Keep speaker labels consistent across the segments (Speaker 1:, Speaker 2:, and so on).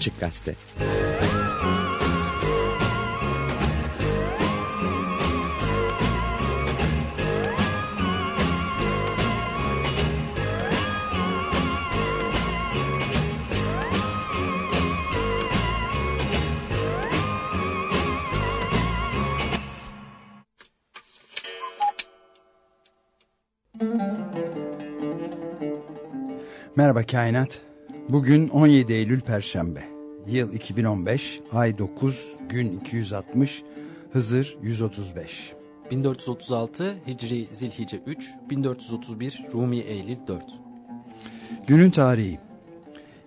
Speaker 1: Açık Gazete.
Speaker 2: Merhaba Kainat. Bugün 17 Eylül Perşembe. Yıl 2015, ay 9, gün 260, Hızır 135.
Speaker 3: 1436 Hicri Zilhice 3, 1431 Rumi Eylül 4.
Speaker 2: Günün tarihi.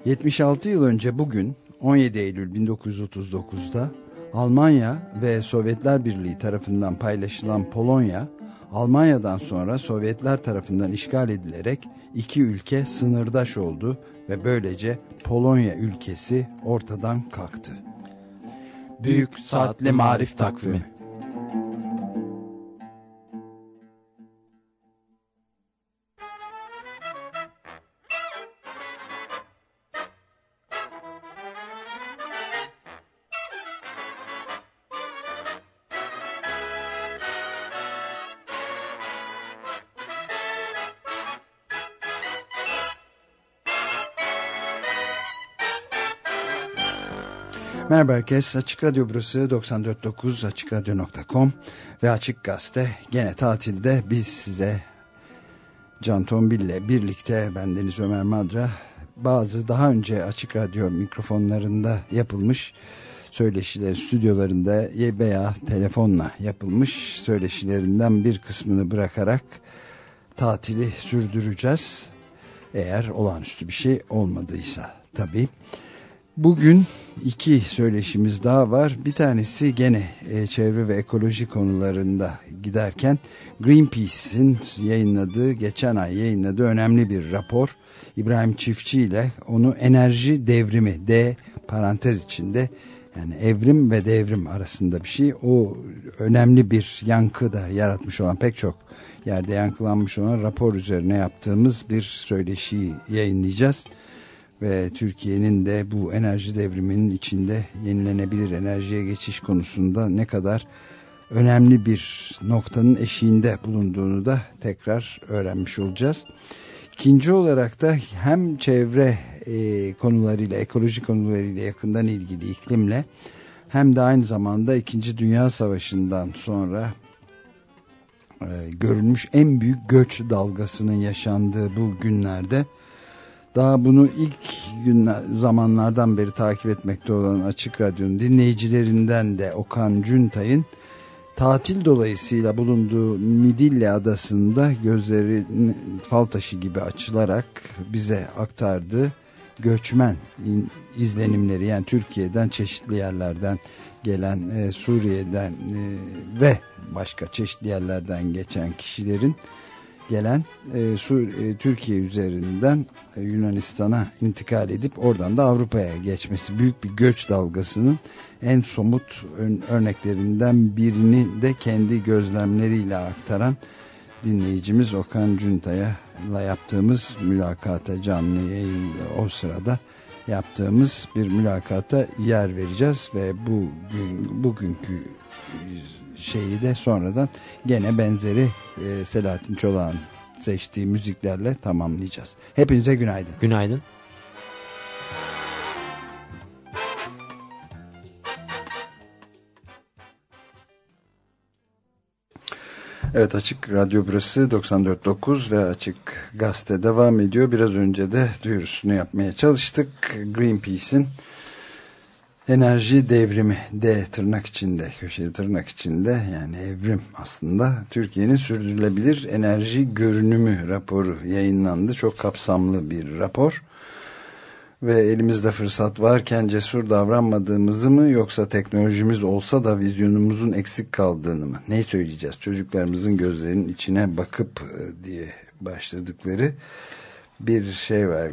Speaker 2: 76 yıl önce bugün 17 Eylül 1939'da Almanya ve Sovyetler Birliği tarafından paylaşılan Polonya, Almanya'dan sonra Sovyetler tarafından işgal edilerek iki ülke sınırdaş oldu ve böylece Polonya ülkesi ortadan kalktı. Büyük Saatli Marif Takvimi Merhaba herkes. Açık Radyo burası 94.9 AçıkRadyo.com ve Açık Gazete gene tatilde biz size Can Tombil ile birlikte ben Deniz Ömer Madra bazı daha önce Açık Radyo mikrofonlarında yapılmış söyleşiler stüdyolarında veya telefonla yapılmış söyleşilerinden bir kısmını bırakarak tatili sürdüreceğiz. Eğer olağanüstü bir şey olmadıysa tabii. Bugün iki söyleşimiz daha var. Bir tanesi gene e, çevre ve ekoloji konularında giderken Greenpeace'in yayınladığı, geçen ay yayınladığı önemli bir rapor. İbrahim Çiftçi ile onu enerji devrimi, D parantez içinde yani evrim ve devrim arasında bir şey. O önemli bir yankı da yaratmış olan pek çok yerde yankılanmış olan rapor üzerine yaptığımız bir söyleşiyi yayınlayacağız ve Türkiye'nin de bu enerji devriminin içinde yenilenebilir enerjiye geçiş konusunda ne kadar önemli bir noktanın eşiğinde bulunduğunu da tekrar öğrenmiş olacağız. İkinci olarak da hem çevre e, konularıyla, ekoloji konularıyla yakından ilgili iklimle hem de aynı zamanda İkinci Dünya Savaşı'ndan sonra e, görülmüş en büyük göç dalgasının yaşandığı bu günlerde daha bunu ilk günler zamanlardan beri takip etmekte olan Açık Radyo'nun dinleyicilerinden de Okan Cüntay'ın tatil dolayısıyla bulunduğu Midilli adasında gözleri fal taşı gibi açılarak bize aktardığı göçmen izlenimleri yani Türkiye'den çeşitli yerlerden gelen e, Suriye'den e, ve başka çeşitli yerlerden geçen kişilerin gelen e, Sur e, Türkiye üzerinden e, Yunanistan'a intikal edip oradan da Avrupa'ya geçmesi büyük bir göç dalgasının en somut örneklerinden birini de kendi gözlemleriyle aktaran dinleyicimiz Okan Cunta'ya yaptığımız mülakata canlı yayın o sırada yaptığımız bir mülakata yer vereceğiz ve bu bugünkü şeyi de sonradan gene benzeri e, Selahattin Çolak'ın seçtiği müziklerle tamamlayacağız. Hepinize günaydın.
Speaker 3: Günaydın.
Speaker 2: Evet Açık Radyo burası 94.9 ve Açık Gazete devam ediyor. Biraz önce de duyurusunu yapmaya çalıştık. Greenpeace'in enerji devrimi de tırnak içinde köşeli tırnak içinde yani evrim aslında Türkiye'nin sürdürülebilir enerji görünümü raporu yayınlandı. Çok kapsamlı bir rapor. Ve elimizde fırsat varken cesur davranmadığımızı mı yoksa teknolojimiz olsa da vizyonumuzun eksik kaldığını mı? Ne söyleyeceğiz? Çocuklarımızın gözlerinin içine bakıp e, diye başladıkları bir şey var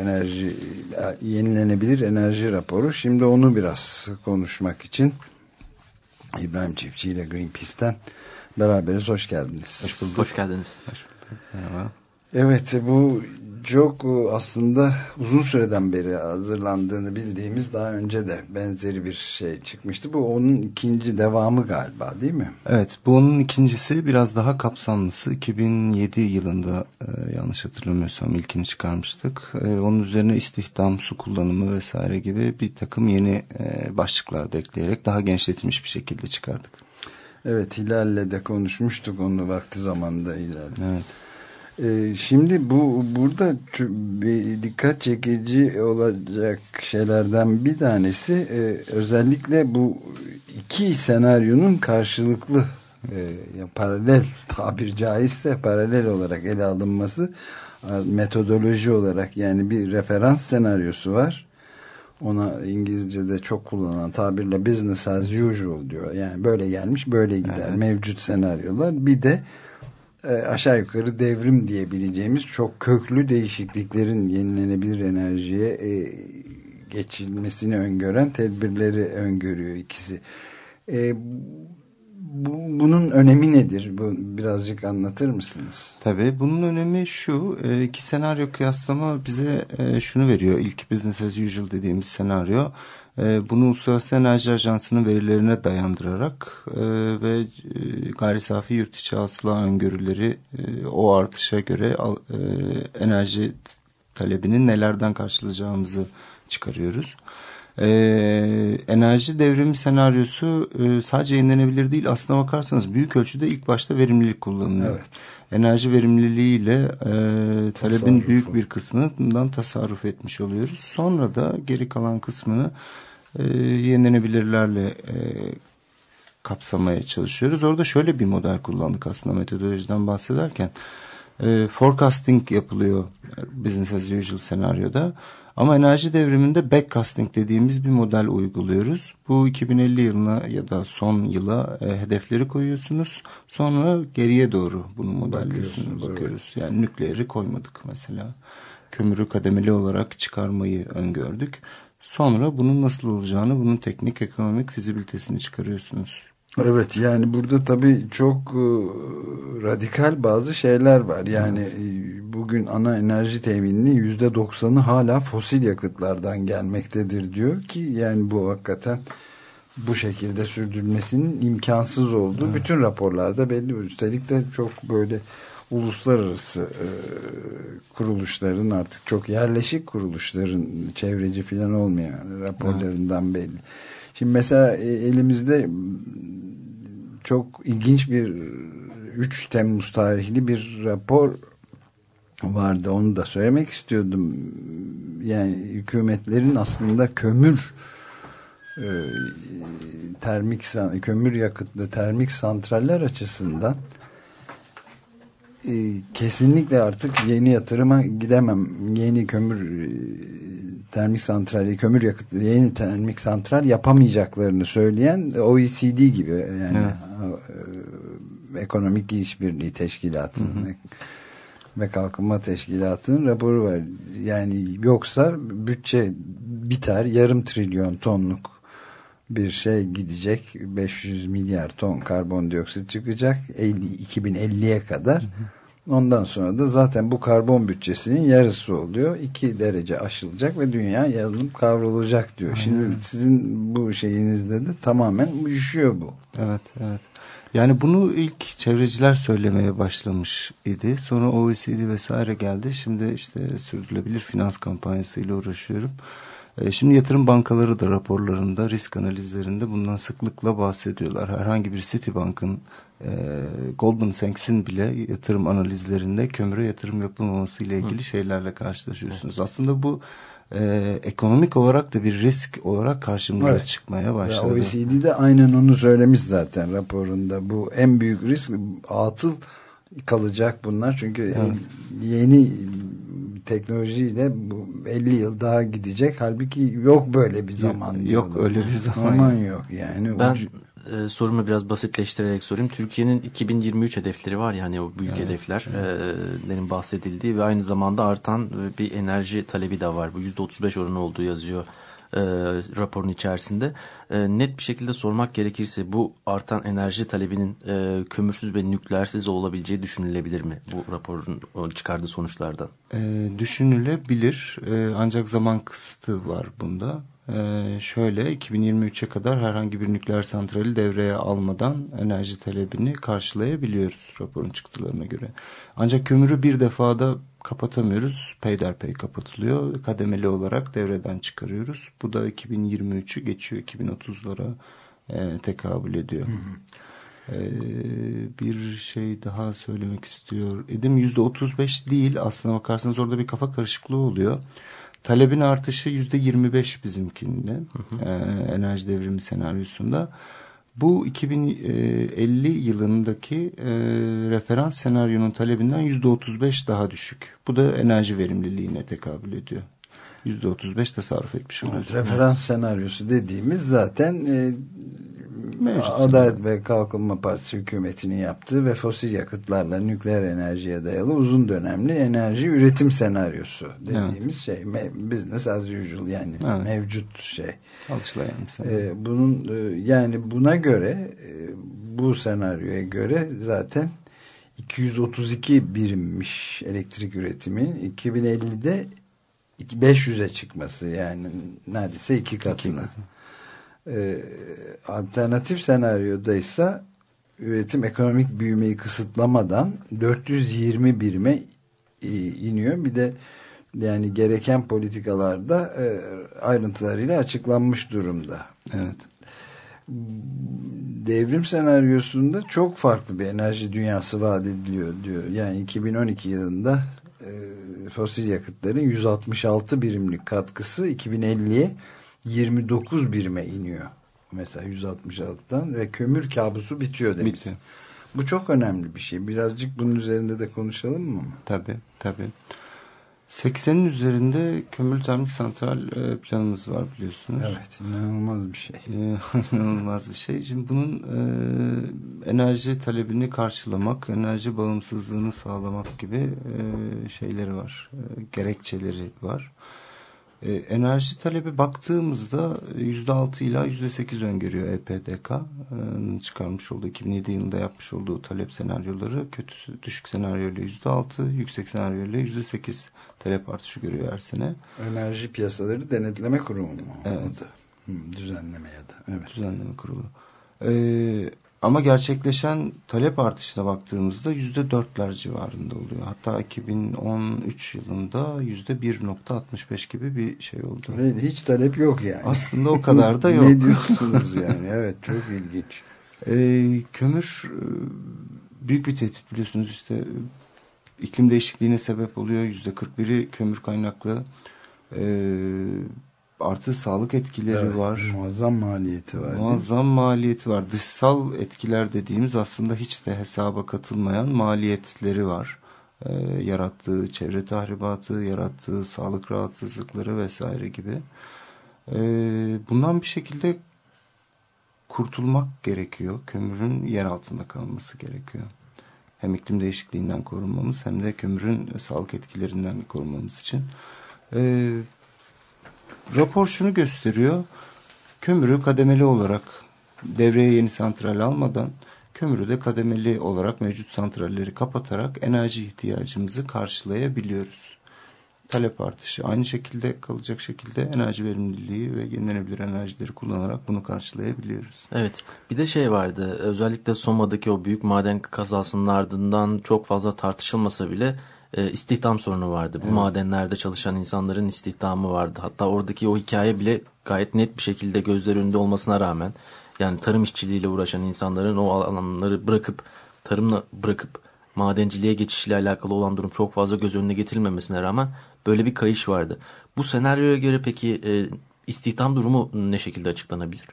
Speaker 2: enerji yenilenebilir enerji raporu. Şimdi onu biraz konuşmak için İbrahim Çiftçi ile Greenpeace'ten beraberiz. Hoş geldiniz.
Speaker 3: Hoş bulduk. Hoş geldiniz. Hoş bulduk.
Speaker 2: merhaba. Evet bu çok e, aslında uzun süreden beri hazırlandığını bildiğimiz daha önce de benzeri bir şey çıkmıştı. Bu onun ikinci devamı galiba değil mi?
Speaker 1: Evet bu onun ikincisi biraz daha kapsamlısı. 2007 yılında e, yanlış hatırlamıyorsam ilkini çıkarmıştık. E, onun üzerine istihdam, su kullanımı vesaire gibi bir takım yeni başlıklar da ekleyerek daha genişletilmiş bir şekilde çıkardık.
Speaker 2: Evet Hilal'le de konuşmuştuk onu vakti zamanında Hilal.
Speaker 1: Evet.
Speaker 2: Ee, şimdi bu burada bir dikkat çekici olacak şeylerden bir tanesi e, özellikle bu iki senaryonun karşılıklı e, paralel tabir caizse paralel olarak ele alınması metodoloji olarak yani bir referans senaryosu var. Ona İngilizce'de çok kullanılan tabirle business as usual diyor. Yani böyle gelmiş böyle gider evet. mevcut senaryolar. Bir de aşağı yukarı devrim diyebileceğimiz çok köklü değişikliklerin yenilenebilir enerjiye e, geçilmesini öngören tedbirleri öngörüyor ikisi. E, bu, bunun önemi nedir? Birazcık anlatır mısınız?
Speaker 1: Tabii bunun önemi şu e, iki senaryo kıyaslama bize e, şunu veriyor. İlk business as usual dediğimiz senaryo e, bunu Uluslararası Enerji Ajansı'nın verilerine dayandırarak e, ve e, gayri safi yurt içi hasıla öngörüleri e, o artışa göre enerji talebinin nelerden karşılayacağımızı çıkarıyoruz. Ee, enerji devrimi senaryosu e, sadece yenilenebilir değil aslına bakarsanız büyük ölçüde ilk başta verimlilik kullanılıyor. Evet. Enerji verimliliğiyle e, talebin Tasarrufu. büyük bir kısmından tasarruf etmiş oluyoruz. Sonra da geri kalan kısmını e, yenilenebilirlerle e, kapsamaya çalışıyoruz. Orada şöyle bir model kullandık aslında metodolojiden bahsederken. E, forecasting yapılıyor business as usual senaryoda. Ama enerji devriminde backcasting dediğimiz bir model uyguluyoruz. Bu 2050 yılına ya da son yıla e, hedefleri koyuyorsunuz. Sonra geriye doğru bunu modelliyorsunuz, bakıyoruz. Evet. Yani nükleeri koymadık mesela. Kömürü kademeli olarak çıkarmayı öngördük. Sonra bunun nasıl olacağını, bunun teknik, ekonomik fizibilitesini çıkarıyorsunuz.
Speaker 2: Evet yani burada tabii çok e, radikal bazı şeyler var. Yani evet. E, bugün ana enerji temininin yüzde doksanı hala fosil yakıtlardan gelmektedir diyor ki yani bu hakikaten bu şekilde sürdürülmesinin imkansız olduğu evet. bütün raporlarda belli. Üstelik de çok böyle uluslararası e, kuruluşların artık çok yerleşik kuruluşların çevreci falan olmayan raporlarından evet. belli. Şimdi mesela e, elimizde çok ilginç bir 3 Temmuz tarihli bir rapor vardı. Onu da söylemek istiyordum. Yani hükümetlerin aslında kömür e, termik kömür yakıtlı termik santraller açısından e, kesinlikle artık yeni yatırıma gidemem. Yeni kömür e, termik santrali, kömür yakıtlı yeni termik santral yapamayacaklarını söyleyen OECD gibi yani evet. E, ekonomik işbirliği teşkilatının ve kalkınma teşkilatının raporu var. Yani yoksa bütçe biter yarım trilyon tonluk bir şey gidecek 500 milyar ton karbondioksit çıkacak 50, 2050'ye kadar. Ondan sonra da zaten bu karbon bütçesinin yarısı oluyor. 2 derece aşılacak ve dünya yanılıp kavrulacak diyor. Aynen. Şimdi sizin bu şeyinizde de tamamen uyuşuyor bu.
Speaker 1: Evet, evet. Yani bunu ilk çevreciler söylemeye başlamış idi. Sonra OECD vesaire geldi. Şimdi işte sürdürülebilir finans kampanyasıyla uğraşıyorum. E, şimdi yatırım bankaları da raporlarında, risk analizlerinde bundan sıklıkla bahsediyorlar. Herhangi bir Citibank'ın e, Goldman Sachs'in bile yatırım analizlerinde kömüre yatırım yapılmaması ile ilgili Hı. şeylerle karşılaşıyorsunuz. Evet. Aslında bu e, ekonomik olarak da bir risk olarak karşımıza evet. çıkmaya başladı.
Speaker 2: OECD de aynen onu söylemiş zaten raporunda. Bu en büyük risk atıl kalacak bunlar. Çünkü evet. yeni teknolojiyle bu 50 yıl daha gidecek. Halbuki yok böyle bir zaman.
Speaker 1: Yok, yok öyle bir zaman.
Speaker 2: Zaman yok yani.
Speaker 3: Ben ucu e, sorumu biraz basitleştirerek sorayım. Türkiye'nin 2023 hedefleri var yani o büyük evet, hedeflerin e, bahsedildiği ve aynı zamanda artan bir enerji talebi de var. Bu %35 oranı olduğu yazıyor e, raporun içerisinde. E, net bir şekilde sormak gerekirse bu artan enerji talebinin e, kömürsüz ve nükleersiz olabileceği düşünülebilir mi bu raporun çıkardığı sonuçlardan?
Speaker 1: E, düşünülebilir e, ancak zaman kısıtı var bunda. Ee, şöyle 2023'e kadar herhangi bir nükleer santrali devreye almadan enerji talebini karşılayabiliyoruz raporun çıktılarına göre. Ancak kömürü bir defada kapatamıyoruz. Peyderpey kapatılıyor. Kademeli olarak devreden çıkarıyoruz. Bu da 2023'ü geçiyor 2030'lara e, tekabül ediyor. Hı hı. Ee, bir şey daha söylemek istiyor. Edim %35 değil aslına bakarsanız orada bir kafa karışıklığı oluyor. Talebin artışı yüzde 25 bizimkinde hı hı. E, enerji devrimi senaryosunda. Bu 2050 yılındaki e, referans senaryonun talebinden yüzde 35 daha düşük. Bu da enerji verimliliğine tekabül ediyor. Yüzde 35 tasarruf etmiş oluyor. Evet,
Speaker 2: referans senaryosu dediğimiz zaten e, Mevcut. Adalet ve Kalkınma Partisi hükümetinin yaptığı ve fosil yakıtlarla nükleer enerjiye dayalı uzun dönemli enerji üretim senaryosu dediğimiz evet. şey. Business as usual yani evet. mevcut şey.
Speaker 1: Alışılayan
Speaker 2: ee, bunun e, yani buna göre e, bu senaryoya göre zaten 232 birimmiş elektrik üretimi 2050'de 500'e çıkması yani neredeyse iki katına. İki katına. E, alternatif senaryoda ise üretim ekonomik büyümeyi kısıtlamadan 420 birime iniyor. Bir de yani gereken politikalarda e, ayrıntılarıyla açıklanmış durumda.
Speaker 1: Evet.
Speaker 2: Devrim senaryosunda çok farklı bir enerji dünyası vaat ediliyor diyor. Yani 2012 yılında e, fosil yakıtların 166 birimlik katkısı 2050'ye 29 birime iniyor. Mesela 166'dan ve kömür kabusu bitiyor demiş. Bitti. Bu çok önemli bir şey. Birazcık bunun üzerinde de konuşalım mı?
Speaker 1: Tabii tabii. 80'in üzerinde kömür termik santral e, planımız var biliyorsunuz.
Speaker 2: Evet inanılmaz bir şey.
Speaker 1: E, inanılmaz bir şey. Şimdi bunun e, enerji talebini karşılamak, enerji bağımsızlığını sağlamak gibi e, şeyleri var. E, gerekçeleri var. E, enerji talebi baktığımızda yüzde altı ila yüzde sekiz öngörüyor EPDK'nın çıkarmış olduğu 2007 yılında yapmış olduğu talep senaryoları kötü düşük senaryoyla yüzde altı yüksek senaryoyla yüzde sekiz talep artışı görüyor her sene.
Speaker 2: Enerji piyasaları denetleme kurumu mu?
Speaker 1: Evet.
Speaker 2: düzenleme ya da. Evet.
Speaker 1: Düzenleme kurulu. Ee, ama gerçekleşen talep artışına baktığımızda yüzde dörtler civarında oluyor. Hatta 2013 yılında yüzde 1.65 gibi bir şey oldu.
Speaker 2: Evet, hiç talep yok yani.
Speaker 1: Aslında o kadar da yok.
Speaker 2: ne diyorsunuz yani? Evet çok ilginç.
Speaker 1: Ee, kömür e, büyük bir tehdit biliyorsunuz işte iklim değişikliğine sebep oluyor. Yüzde 41'i kömür kaynaklı. Ee, artı sağlık etkileri evet, var.
Speaker 2: Muazzam maliyeti var.
Speaker 1: Muazzam maliyeti var. Dışsal etkiler dediğimiz aslında hiç de hesaba katılmayan maliyetleri var. Ee, yarattığı çevre tahribatı, yarattığı sağlık rahatsızlıkları vesaire gibi. Ee, bundan bir şekilde kurtulmak gerekiyor. Kömürün yer altında kalması gerekiyor. Hem iklim değişikliğinden korunmamız hem de kömürün sağlık etkilerinden korunmamız için. Ee, Rapor şunu gösteriyor. Kömürü kademeli olarak devreye yeni santral almadan kömürü de kademeli olarak mevcut santralleri kapatarak enerji ihtiyacımızı karşılayabiliyoruz. Talep artışı aynı şekilde kalacak şekilde enerji verimliliği ve yenilenebilir enerjileri kullanarak bunu karşılayabiliyoruz.
Speaker 3: Evet bir de şey vardı özellikle Soma'daki o büyük maden kazasının ardından çok fazla tartışılmasa bile e, istihdam sorunu vardı. Bu evet. madenlerde çalışan insanların istihdamı vardı. Hatta oradaki o hikaye bile gayet net bir şekilde gözler önünde olmasına rağmen yani tarım işçiliğiyle uğraşan insanların o alanları bırakıp tarımla bırakıp madenciliğe geçişiyle alakalı olan durum çok fazla göz önüne getirilmemesine rağmen böyle bir kayış vardı. Bu senaryoya göre peki e, istihdam durumu ne şekilde açıklanabilir?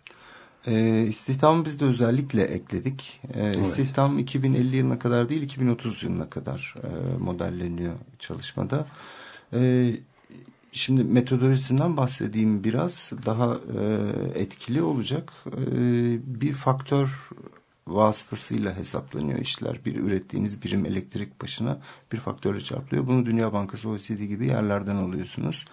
Speaker 1: E, istihdamı biz de özellikle ekledik. E, evet. İstihdam 2050 yılına kadar değil 2030 yılına kadar e, modelleniyor çalışmada. E, şimdi metodolojisinden bahsedeyim biraz daha e, etkili olacak. E, bir faktör vasıtasıyla hesaplanıyor işler. Bir ürettiğiniz birim elektrik başına bir faktörle çarpılıyor. Bunu Dünya Bankası OECD gibi yerlerden alıyorsunuz.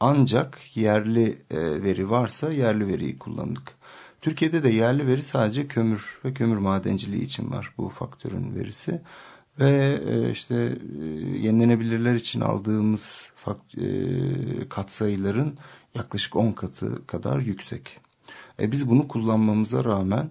Speaker 1: Ancak yerli e, veri varsa yerli veriyi kullandık. Türkiye'de de yerli veri sadece kömür ve kömür madenciliği için var bu faktörün verisi. Ve e, işte e, yenilenebilirler için aldığımız e, katsayıların yaklaşık 10 katı kadar yüksek. E, biz bunu kullanmamıza rağmen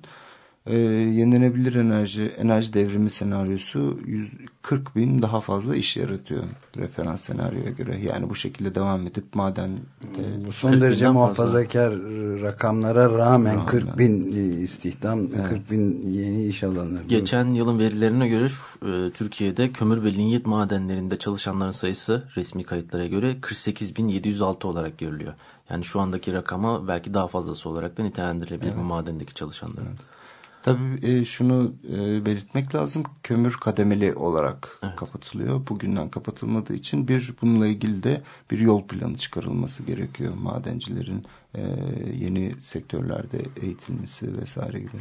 Speaker 1: e, yenilenebilir enerji enerji devrimi senaryosu 140 bin daha fazla iş yaratıyor referans senaryoya göre. Yani bu şekilde devam edip maden
Speaker 2: e, bu son derece muhafazakar fazla. rakamlara rağmen Rağmen. 40 bin istihdam evet. 40 bin yeni iş alanları.
Speaker 3: Geçen yılın verilerine göre e, Türkiye'de kömür ve linyit madenlerinde çalışanların sayısı resmi kayıtlara göre 48.706 olarak görülüyor. Yani şu andaki rakama belki daha fazlası olarak da nitelendirilebilir evet. bu madendeki çalışanların. Evet.
Speaker 1: Tabii e, şunu e, belirtmek lazım. Kömür kademeli olarak evet. kapatılıyor. Bugünden kapatılmadığı için bir bununla ilgili de bir yol planı çıkarılması gerekiyor. Madencilerin e, yeni sektörlerde eğitilmesi vesaire gibi.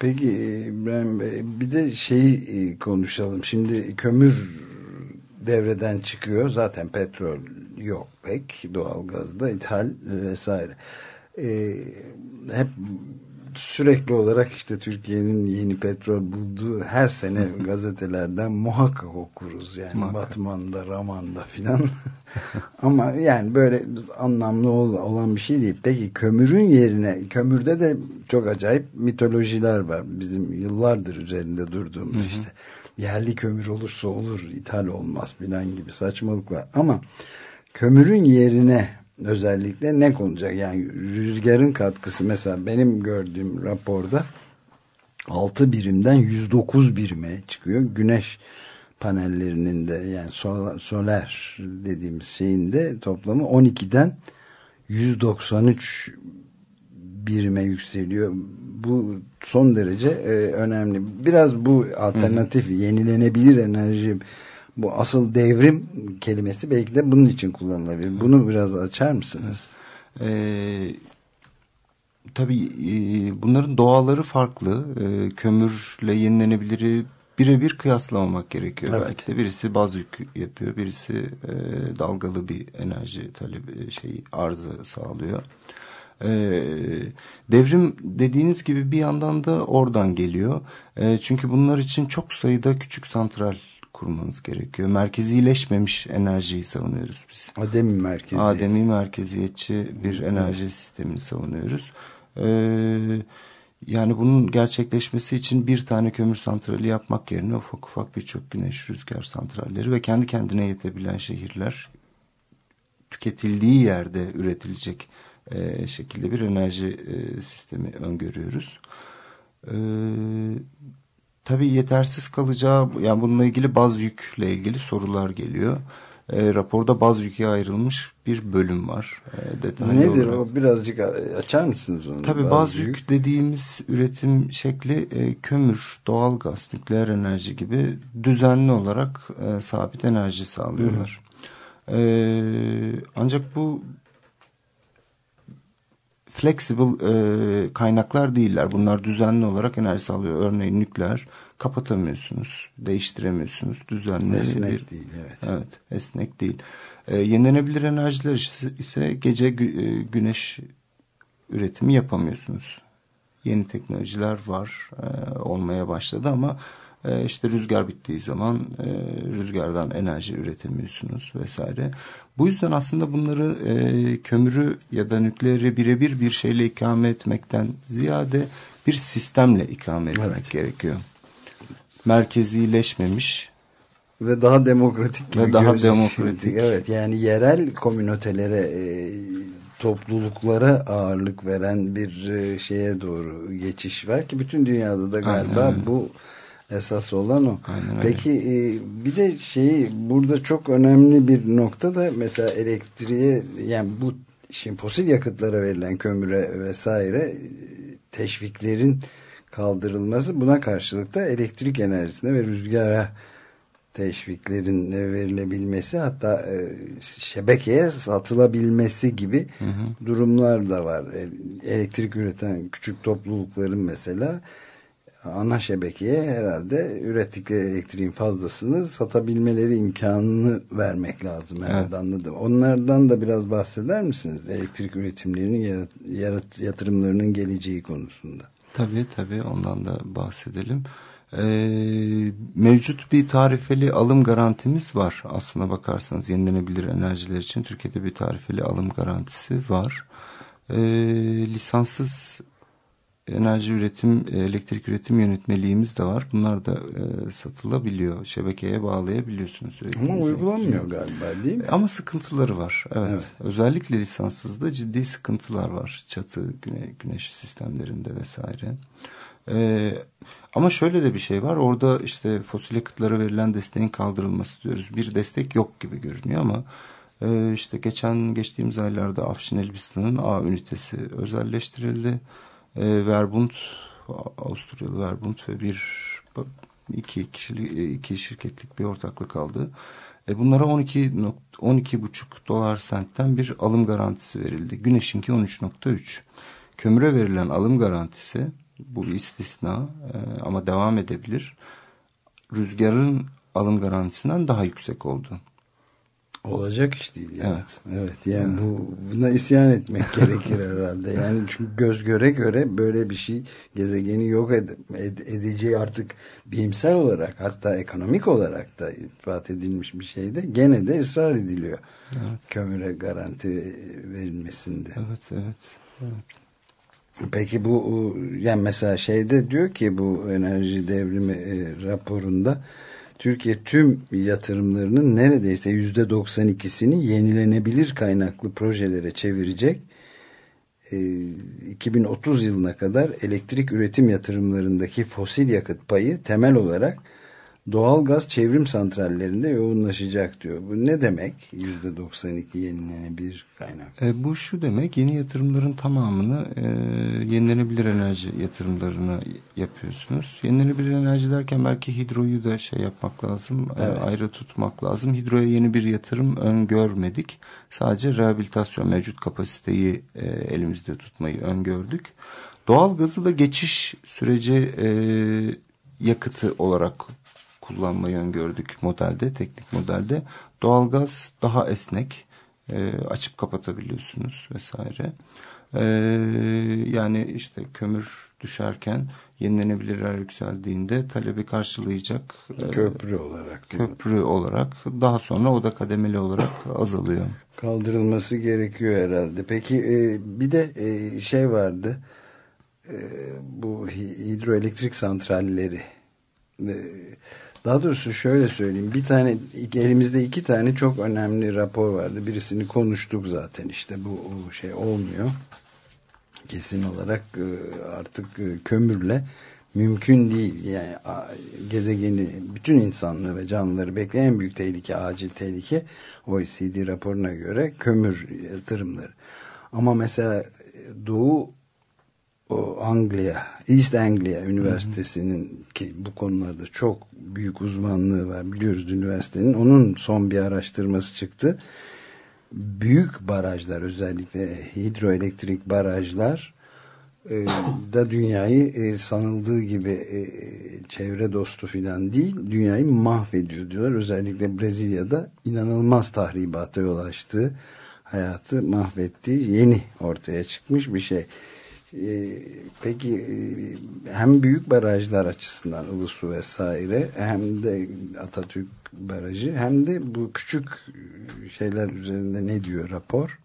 Speaker 2: Peki İbrahim Bey bir de şeyi konuşalım. Şimdi kömür devreden çıkıyor. Zaten petrol yok pek. Doğalgazda ithal vesaire. Hep sürekli olarak işte Türkiye'nin yeni petrol bulduğu her sene gazetelerden muhakkak okuruz. Yani muhakkak. Batman'da, Raman'da filan. Ama yani böyle anlamlı olan bir şey değil. Peki kömürün yerine, kömürde de çok acayip mitolojiler var. Bizim yıllardır üzerinde durduğumuz hı hı. işte. Yerli kömür olursa olur, ithal olmaz filan gibi saçmalıklar. Ama kömürün yerine özellikle ne konacak? Yani rüzgarın katkısı mesela benim gördüğüm raporda 6 birimden 109 birime çıkıyor. Güneş panellerinin de yani solar dediğimiz şeyin de toplamı 12'den 193 birime yükseliyor. Bu son derece e, önemli. Biraz bu alternatif Hı. yenilenebilir enerji bu asıl devrim kelimesi belki de bunun için kullanılabilir. Bunu biraz açar mısınız?
Speaker 1: Ee, tabii e, bunların doğaları farklı. E, kömürle yenilenebiliri birebir kıyaslamamak gerekiyor. Evet. Belki de birisi baz yük yapıyor, birisi e, dalgalı bir enerji talebi şey arzı sağlıyor. E, devrim dediğiniz gibi bir yandan da oradan geliyor. E, çünkü bunlar için çok sayıda küçük santral kurmanız gerekiyor. Merkezileşmemiş enerjiyi savunuyoruz biz.
Speaker 2: Ademi merkezi.
Speaker 1: Ademi merkeziyetçi bir enerji sistemini savunuyoruz. Ee, yani bunun gerçekleşmesi için bir tane kömür santrali yapmak yerine ufak ufak birçok güneş rüzgar santralleri ve kendi kendine yetebilen şehirler tüketildiği yerde üretilecek e, şekilde bir enerji e, sistemi öngörüyoruz. E, tabii yetersiz kalacağı yani bununla ilgili baz yükle ilgili sorular geliyor. E, raporda baz yüke ayrılmış bir bölüm var.
Speaker 2: E, detaylı Nedir olarak. o birazcık açar mısınız onu?
Speaker 1: Tabii baz, baz yük, yük dediğimiz üretim şekli e, kömür, doğalgaz, nükleer enerji gibi düzenli olarak e, sabit enerji sağlıyorlar. E, ancak bu flexible e, kaynaklar değiller. Bunlar düzenli olarak enerji sağlıyor. Örneğin nükleer kapatamıyorsunuz, değiştiremiyorsunuz. Düzenli
Speaker 2: esnek bir, değil. Evet.
Speaker 1: Evet, esnek değil. E, yenilenebilir enerjiler ise gece gü, e, güneş üretimi yapamıyorsunuz. Yeni teknolojiler var, e, olmaya başladı ama e, işte rüzgar bittiği zaman e, rüzgardan enerji üretemiyorsunuz vesaire. Bu yüzden aslında bunları e, kömürü ya da nükleeri birebir bir şeyle ikame etmekten ziyade bir sistemle ikame etmek evet. gerekiyor. Merkezileşmemiş
Speaker 2: ve daha demokratik
Speaker 1: gibi ve daha demokratik.
Speaker 2: Evet yani yerel komünotelere e, topluluklara ağırlık veren bir e, şeye doğru geçiş var ki bütün dünyada da galiba Aynen. bu esas olan o. Aynen Peki e, bir de şeyi burada çok önemli bir nokta da mesela elektriğe yani bu şimdi fosil yakıtlara verilen kömüre vesaire teşviklerin kaldırılması buna karşılık da elektrik enerjisine ve rüzgara teşviklerin verilebilmesi hatta e, şebekeye satılabilmesi gibi hı hı. durumlar da var. E, elektrik üreten küçük toplulukların mesela ana şebekeye herhalde ürettikleri elektriğin fazlasını satabilmeleri imkanını vermek lazım herhalde evet. anladım. Onlardan da biraz bahseder misiniz? Elektrik üretimlerinin yarat, yarat, yatırımlarının geleceği konusunda.
Speaker 1: Tabii tabii ondan da bahsedelim. Ee, mevcut bir tarifeli alım garantimiz var. Aslına bakarsanız yenilenebilir enerjiler için Türkiye'de bir tarifeli alım garantisi var. Ee, lisanssız enerji üretim, elektrik üretim yönetmeliğimiz de var. Bunlar da e, satılabiliyor. Şebekeye bağlayabiliyorsunuz.
Speaker 2: Ama uygulanmıyor galiba değil mi?
Speaker 1: Ama sıkıntıları var. Evet. evet. Özellikle lisanssızda ciddi sıkıntılar var. Çatı, güne, güneş sistemlerinde vesaire. Ee, ama şöyle de bir şey var. Orada işte fosil yakıtlara verilen desteğin kaldırılması diyoruz. Bir destek yok gibi görünüyor ama e, işte geçen geçtiğimiz aylarda Afşin Elbistan'ın A ünitesi özelleştirildi. E, Verbund Avusturyalı Verbund ve bir iki kişilik e, iki şirketlik bir ortaklık aldı. E, bunlara 12 12 buçuk dolar sentten bir alım garantisi verildi. Güneşinki 13.3. Kömüre verilen alım garantisi bu bir istisna e, ama devam edebilir. Rüzgarın alım garantisinden daha yüksek oldu.
Speaker 2: Olacak iş değil. Yani. Evet. Evet. Yani evet. bu buna isyan etmek gerekir herhalde. Yani çünkü göz göre göre böyle bir şey gezegeni yok ed ed edeceği artık bilimsel olarak hatta ekonomik olarak da ispat edilmiş bir şeyde gene de ısrar ediliyor. Evet. Kömüre garanti verilmesinde.
Speaker 1: Evet, evet. Evet.
Speaker 2: Peki bu yani mesela şeyde diyor ki bu enerji devrimi e, raporunda Türkiye tüm yatırımlarının neredeyse yüzde 92'sini yenilenebilir kaynaklı projelere çevirecek. E, 2030 yılına kadar elektrik üretim yatırımlarındaki fosil yakıt payı temel olarak doğal gaz çevrim santrallerinde yoğunlaşacak diyor. Bu ne demek? Yüzde 92 yenilenebilir kaynak.
Speaker 1: E, bu şu demek yeni yatırımların tamamını e, yenilenebilir enerji yatırımlarına yapıyorsunuz. Yenilenebilir enerji derken belki hidroyu da şey yapmak lazım. E, evet. E, ayrı tutmak lazım. Hidroya yeni bir yatırım öngörmedik. Sadece rehabilitasyon mevcut kapasiteyi e, elimizde tutmayı öngördük. Doğal gazı da geçiş süreci e, yakıtı olarak kullanmayı öngördük modelde, teknik modelde. Doğalgaz daha esnek, e, açıp kapatabiliyorsunuz vesaire. E, yani işte kömür düşerken yenilenebilirler yükseldiğinde talebi karşılayacak
Speaker 2: e, köprü olarak
Speaker 1: köprü olarak daha sonra o da kademeli olarak azalıyor.
Speaker 2: Kaldırılması gerekiyor herhalde. Peki e, bir de e, şey vardı. E, bu hidroelektrik santralleri e, daha doğrusu şöyle söyleyeyim. Bir tane elimizde iki tane çok önemli rapor vardı. Birisini konuştuk zaten işte bu şey olmuyor. Kesin olarak e, artık e, kömürle mümkün değil. Yani gezegeni bütün insanlığı ve canlıları bekleyen en büyük tehlike, acil tehlike OECD raporuna göre kömür yatırımları. Ama mesela Doğu o Anglia, East Anglia Üniversitesi'nin ki bu konularda çok büyük uzmanlığı var biliyoruz üniversitenin. Onun son bir araştırması çıktı. Büyük barajlar özellikle hidroelektrik barajlar e, da dünyayı e, sanıldığı gibi e, çevre dostu filan değil dünyayı mahvediyor diyorlar. Özellikle Brezilya'da inanılmaz tahribata yol açtığı hayatı mahvettiği yeni ortaya çıkmış bir şey. Ee, peki e, hem büyük barajlar açısından Ilısu vesaire hem de Atatürk Barajı hem de bu küçük şeyler üzerinde ne diyor rapor?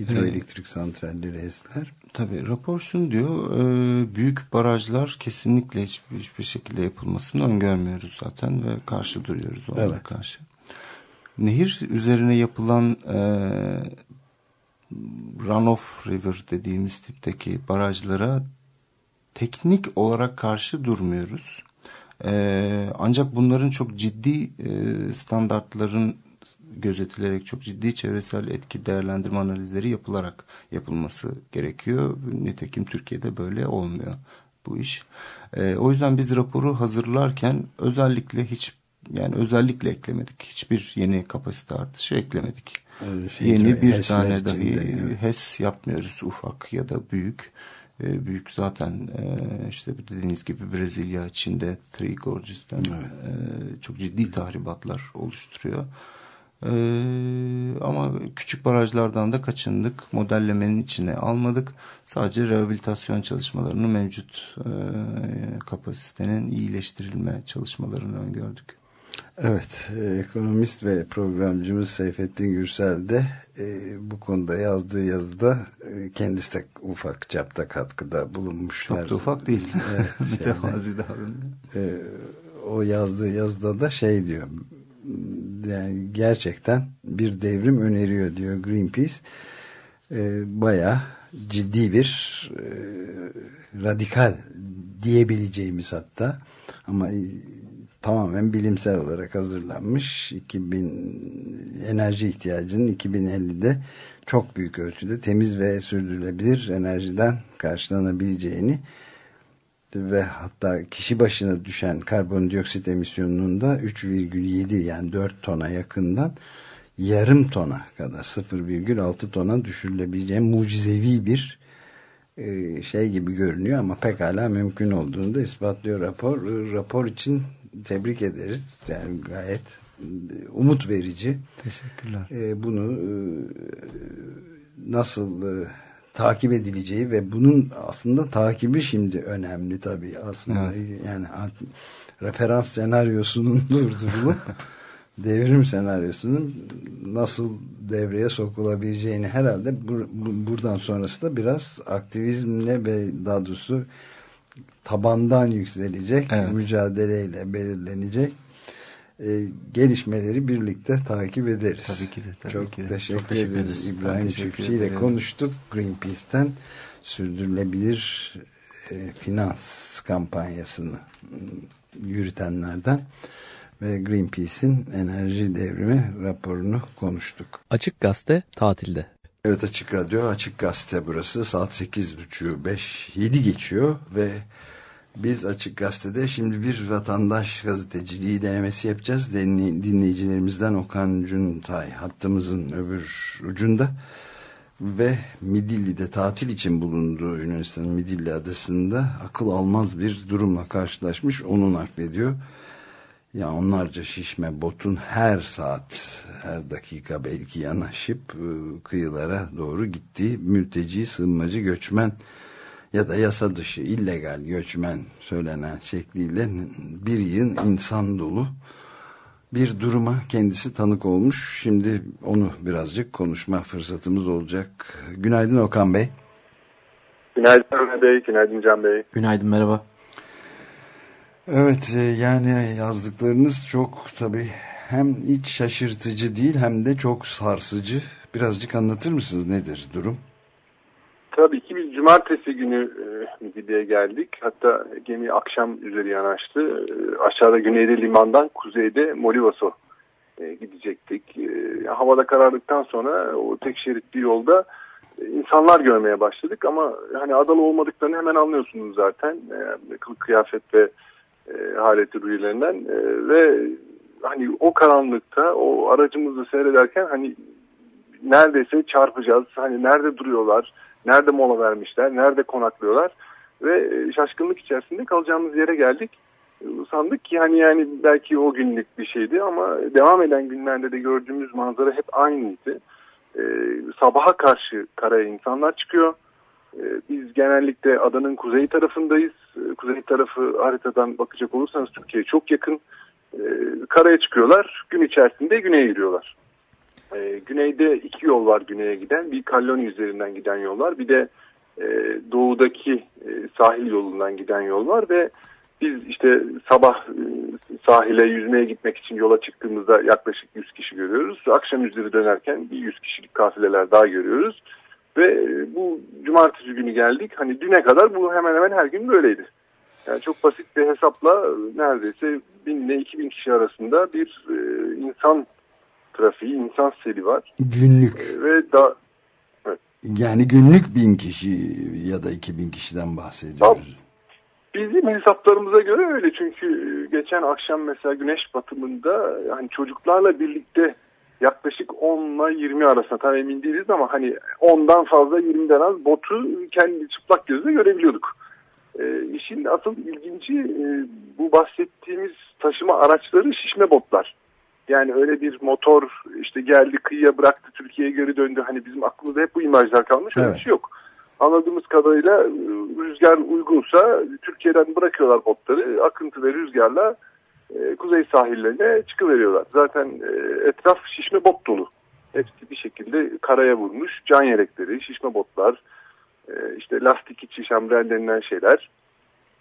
Speaker 2: Hidroelektrik ee, santralleri HES'ler.
Speaker 1: Tabii rapor şunu diyor e, büyük barajlar kesinlikle hiçbir, hiçbir şekilde yapılmasını öngörmüyoruz zaten ve karşı duruyoruz onlara evet. karşı. Nehir üzerine yapılan e, runoff river dediğimiz tipteki barajlara teknik olarak karşı durmuyoruz. Ee, ancak bunların çok ciddi e, standartların gözetilerek çok ciddi çevresel etki değerlendirme analizleri yapılarak yapılması gerekiyor. Nitekim Türkiye'de böyle olmuyor bu iş. E, o yüzden biz raporu hazırlarken özellikle hiç yani özellikle eklemedik. Hiçbir yeni kapasite artışı eklemedik. Yeni bir tane dahi HES yapmıyoruz ufak ya da büyük. e, büyük zaten e, işte dediğiniz gibi Brezilya, Çin'de Three Gorges'ten evet. e, çok ciddi tahribatlar oluşturuyor. E, ama küçük barajlardan da kaçındık. Modellemenin içine almadık. Sadece rehabilitasyon çalışmalarını mevcut e, kapasitenin iyileştirilme çalışmalarını öngördük.
Speaker 2: Evet, e, ekonomist ve programcımız Seyfettin Gürsel de e, bu konuda yazdığı yazıda e, kendisi de ufak çapta katkıda bulunmuş.
Speaker 1: Çok da ufak değil. Evet, Mütevazi davranıyor.
Speaker 2: E, o yazdığı yazıda da şey diyor, yani gerçekten bir devrim öneriyor diyor Greenpeace. E, Baya ciddi bir e, radikal diyebileceğimiz hatta ama tamamen bilimsel olarak hazırlanmış 2000 enerji ihtiyacının 2050'de çok büyük ölçüde temiz ve sürdürülebilir enerjiden karşılanabileceğini ve hatta kişi başına düşen karbondioksit emisyonunun da 3,7 yani 4 tona yakından yarım tona kadar 0,6 tona düşürülebileceği mucizevi bir e, şey gibi görünüyor ama pekala mümkün olduğunu da ispatlıyor rapor. Rapor için tebrik ederiz. Yani gayet e, umut verici.
Speaker 1: Teşekkürler.
Speaker 2: E, bunu e, nasıl e, takip edileceği ve bunun aslında takibi şimdi önemli tabii aslında evet. yani referans senaryosunun durdurulup devrim senaryosunun nasıl devreye sokulabileceğini herhalde bu, bu, buradan sonrası da biraz aktivizmle ve daha doğrusu tabandan yükselecek evet. mücadeleyle belirlenecek e, gelişmeleri birlikte takip ederiz.
Speaker 1: Tabii ki de. Tabii
Speaker 2: Çok,
Speaker 1: ki de.
Speaker 2: Teşekkür Çok teşekkür ederiz. İbrahim Çiftçi ile konuştuk. Greenpeace'ten sürdürülebilir e, finans kampanyasını yürütenlerden ve Greenpeace'in enerji devrimi raporunu konuştuk.
Speaker 3: Açık Gazete tatilde.
Speaker 2: Evet Açık Radyo, Açık Gazete burası. Saat 8.30, 5, 7 geçiyor ve biz Açık Gazete'de şimdi bir vatandaş gazeteciliği denemesi yapacağız. Dinleyicilerimizden Okan Cuntay hattımızın öbür ucunda ve Midilli'de tatil için bulunduğu Yunanistan'ın Midilli adasında akıl almaz bir durumla karşılaşmış. Onu naklediyor. Ya onlarca şişme botun her saat, her dakika belki yanaşıp ıı, kıyılara doğru gittiği mülteci, sığınmacı, göçmen ya da yasa dışı illegal göçmen söylenen şekliyle bir yığın insan dolu bir duruma kendisi tanık olmuş. Şimdi onu birazcık konuşma fırsatımız olacak. Günaydın Okan Bey.
Speaker 4: Günaydın Ömer Bey, günaydın Can Bey.
Speaker 3: Günaydın, merhaba.
Speaker 2: Evet, e, yani yazdıklarınız çok tabii hem hiç şaşırtıcı değil hem de çok sarsıcı. Birazcık anlatır mısınız nedir durum?
Speaker 4: Tabii ki biz cumartesi günü e, Mididi'ye geldik. Hatta gemi akşam üzeri yanaştı. E, aşağıda güneyde limandan kuzeyde Molivaso e, gidecektik. E, havada karardıktan sonra o tek şeritli yolda e, insanlar görmeye başladık ama hani adalı olmadıklarını hemen anlıyorsunuz zaten. E, kılık kıyafet ve e, haleti rüyelerinden e, ve hani o karanlıkta o aracımızı seyrederken hani neredeyse çarpacağız. Hani nerede duruyorlar? Nerede mola vermişler, nerede konaklıyorlar ve e, şaşkınlık içerisinde kalacağımız yere geldik. E, sandık ki yani yani belki o günlük bir şeydi ama devam eden günlerde de gördüğümüz manzara hep aynıydı. Ee, sabaha karşı karaya insanlar çıkıyor. Ee, biz genellikle adanın kuzey tarafındayız. Ee, kuzey tarafı haritadan bakacak olursanız Türkiye'ye çok yakın. Ee, karaya çıkıyorlar. Gün içerisinde güneye yürüyorlar. E, güneyde iki yol var güneye giden. Bir Kalloni üzerinden giden yol var. Bir de e, doğudaki e, sahil yolundan giden yol var ve biz işte sabah e, sahile yüzmeye gitmek için yola çıktığımızda yaklaşık 100 kişi görüyoruz. Akşam üzeri dönerken bir 100 kişilik kafileler daha görüyoruz. Ve e, bu cumartesi günü geldik. Hani düne kadar bu hemen hemen her gün böyleydi. Yani çok basit bir hesapla neredeyse 1000 ile 2000 kişi arasında bir e, insan trafiği, insan seli var.
Speaker 2: Günlük.
Speaker 4: E, ve da
Speaker 2: evet. Yani günlük bin kişi ya da iki bin kişiden bahsediyoruz.
Speaker 4: Bizim hesaplarımıza göre öyle çünkü geçen akşam mesela güneş batımında hani çocuklarla birlikte yaklaşık 10 ile 20 arasında tam emin değiliz ama hani 10'dan fazla 20'den az botu kendi çıplak gözle görebiliyorduk. E, işin asıl ilginci e, bu bahsettiğimiz taşıma araçları şişme botlar. Yani öyle bir motor işte geldi kıyıya bıraktı Türkiye'ye geri döndü. Hani bizim aklımızda hep bu imajlar kalmış. Öyle
Speaker 2: evet.
Speaker 4: bir şey yok. Anladığımız kadarıyla e, rüzgar uygunsa Türkiye'den bırakıyorlar botları. Akıntı ve rüzgarla e, kuzey sahillerine çıkıveriyorlar. Zaten e, etraf şişme bot dolu. Hepsi bir şekilde karaya vurmuş. Can yelekleri, şişme botlar, işte lastik içi şambrel denilen şeyler.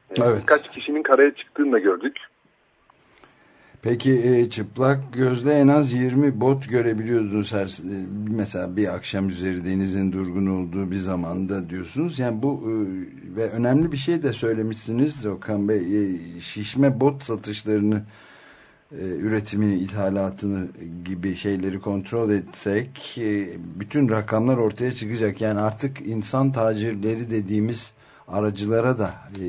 Speaker 4: E,
Speaker 2: Evet.
Speaker 4: Kaç kişinin karaya çıktığını da gördük.
Speaker 2: Peki e, çıplak gözle en az 20 bot görebiliyordunuz her e, mesela bir akşam üzeri denizin durgun olduğu bir zamanda diyorsunuz. Yani bu e, ve önemli bir şey de söylemişsiniz Okan Bey e, şişme bot satışlarını e, üretimini, ithalatını gibi şeyleri kontrol etsek e, bütün rakamlar ortaya çıkacak. Yani artık insan tacirleri dediğimiz aracılara da e,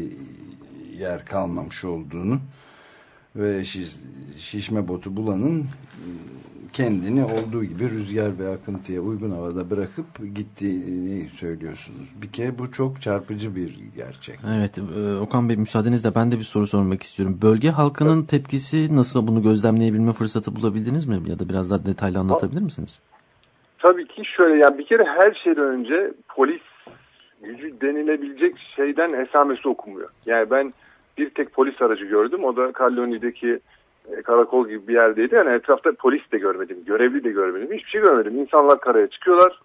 Speaker 2: yer kalmamış olduğunu ve şiş, şişme botu bulanın kendini olduğu gibi rüzgar ve akıntıya uygun havada bırakıp gittiğini söylüyorsunuz. Bir kere bu çok çarpıcı bir gerçek.
Speaker 3: Evet e, Okan Bey müsaadenizle ben de bir soru sormak istiyorum. Bölge halkının tepkisi nasıl bunu gözlemleyebilme fırsatı bulabildiniz mi? Ya da biraz daha detaylı anlatabilir misiniz?
Speaker 4: Tabii ki şöyle yani bir kere her şeyden önce polis gücü denilebilecek şeyden esamesi okunmuyor. Yani ben bir tek polis aracı gördüm. O da Kalyoni'deki e, karakol gibi bir yerdeydi. Yani etrafta polis de görmedim, görevli de görmedim. Hiçbir şey görmedim. İnsanlar karaya çıkıyorlar.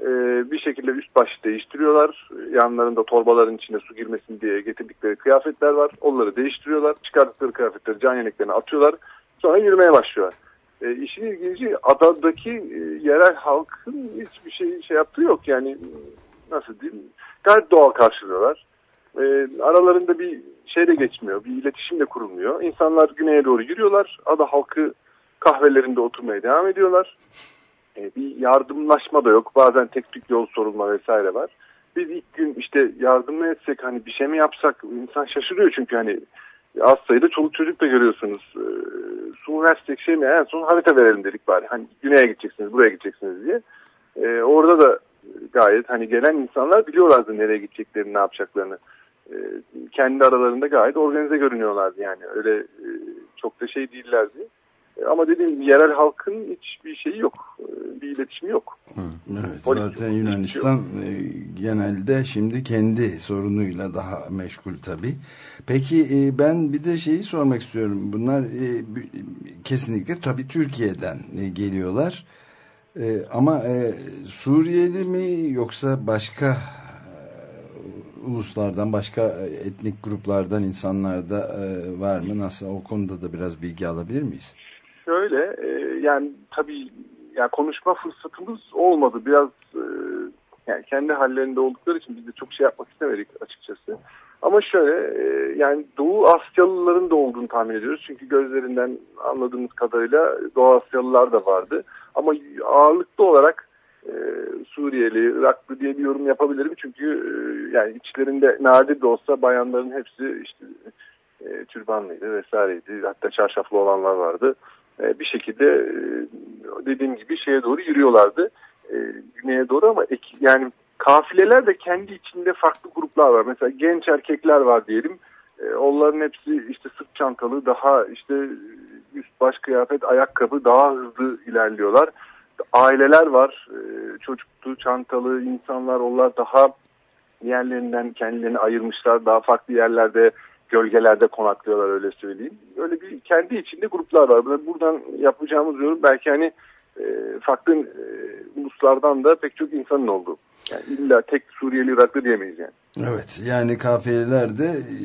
Speaker 4: E, bir şekilde üst baş değiştiriyorlar. Yanlarında torbaların içine su girmesin diye getirdikleri kıyafetler var. Onları değiştiriyorlar. Çıkarttıkları kıyafetleri can yeleklerine atıyorlar. Sonra yürümeye başlıyorlar. E, işin ilginci adadaki e, yerel halkın hiçbir şey şey yaptığı yok. Yani nasıl diyeyim gayet doğal karşılıyorlar. E, aralarında bir şey de geçmiyor. Bir iletişim de kurulmuyor. İnsanlar güneye doğru yürüyorlar. Ada halkı kahvelerinde oturmaya devam ediyorlar. E, bir yardımlaşma da yok. Bazen tek tük yol sorulma vesaire var. Biz ilk gün işte yardım mı etsek hani bir şey mi yapsak insan şaşırıyor çünkü hani az sayıda çoluk çocuk da görüyorsunuz. E, su versek şey mi en son harita verelim dedik bari. Hani güneye gideceksiniz buraya gideceksiniz diye. E, orada da gayet hani gelen insanlar biliyorlardı nereye gideceklerini ne yapacaklarını. E, kendi aralarında gayet organize görünüyorlardı yani öyle e, çok da şey değillerdi. E, ama dediğim gibi yerel halkın hiçbir şeyi yok. E, bir iletişimi yok.
Speaker 2: Evet,
Speaker 4: Polis
Speaker 2: zaten
Speaker 4: yok.
Speaker 2: Yunanistan e, genelde şimdi kendi sorunuyla daha meşgul tabii. Peki e, ben bir de şeyi sormak istiyorum. Bunlar e, kesinlikle tabii Türkiye'den e, geliyorlar. E, ama e, Suriyeli mi yoksa başka uluslardan, başka e, etnik gruplardan insanlar da e, var mı? Nasıl? O konuda da biraz bilgi alabilir miyiz?
Speaker 4: Şöyle e, yani tabii yani konuşma fırsatımız olmadı. Biraz e, yani kendi hallerinde oldukları için biz de çok şey yapmak istemedik açıkçası. Ama şöyle yani Doğu Asyalıların da olduğunu tahmin ediyoruz. Çünkü gözlerinden anladığımız kadarıyla Doğu Asyalılar da vardı. Ama ağırlıklı olarak e, Suriyeli, Iraklı diye bir yorum yapabilirim. Çünkü e, yani içlerinde nadir de olsa bayanların hepsi işte e, türbanlıydı vesaireydi. Hatta çarşaflı olanlar vardı. E, bir şekilde dediğim gibi şeye doğru yürüyorlardı. E, güneye doğru ama yani kafileler de kendi içinde farklı gruplar var. Mesela genç erkekler var diyelim. Onların hepsi işte sırt çantalı, daha işte üst baş kıyafet, ayakkabı daha hızlı ilerliyorlar. Aileler var, e, çocuklu, çantalı insanlar. Onlar daha diğerlerinden kendilerini ayırmışlar. Daha farklı yerlerde, gölgelerde konaklıyorlar öyle söyleyeyim. Öyle bir kendi içinde gruplar var. Buradan yapacağımız yorum belki hani e, farklı e, uluslardan da pek çok insanın olduğu. Yani illa tek Suriyeli Iraklı diyemeyiz yani.
Speaker 2: Evet yani kafileler de e,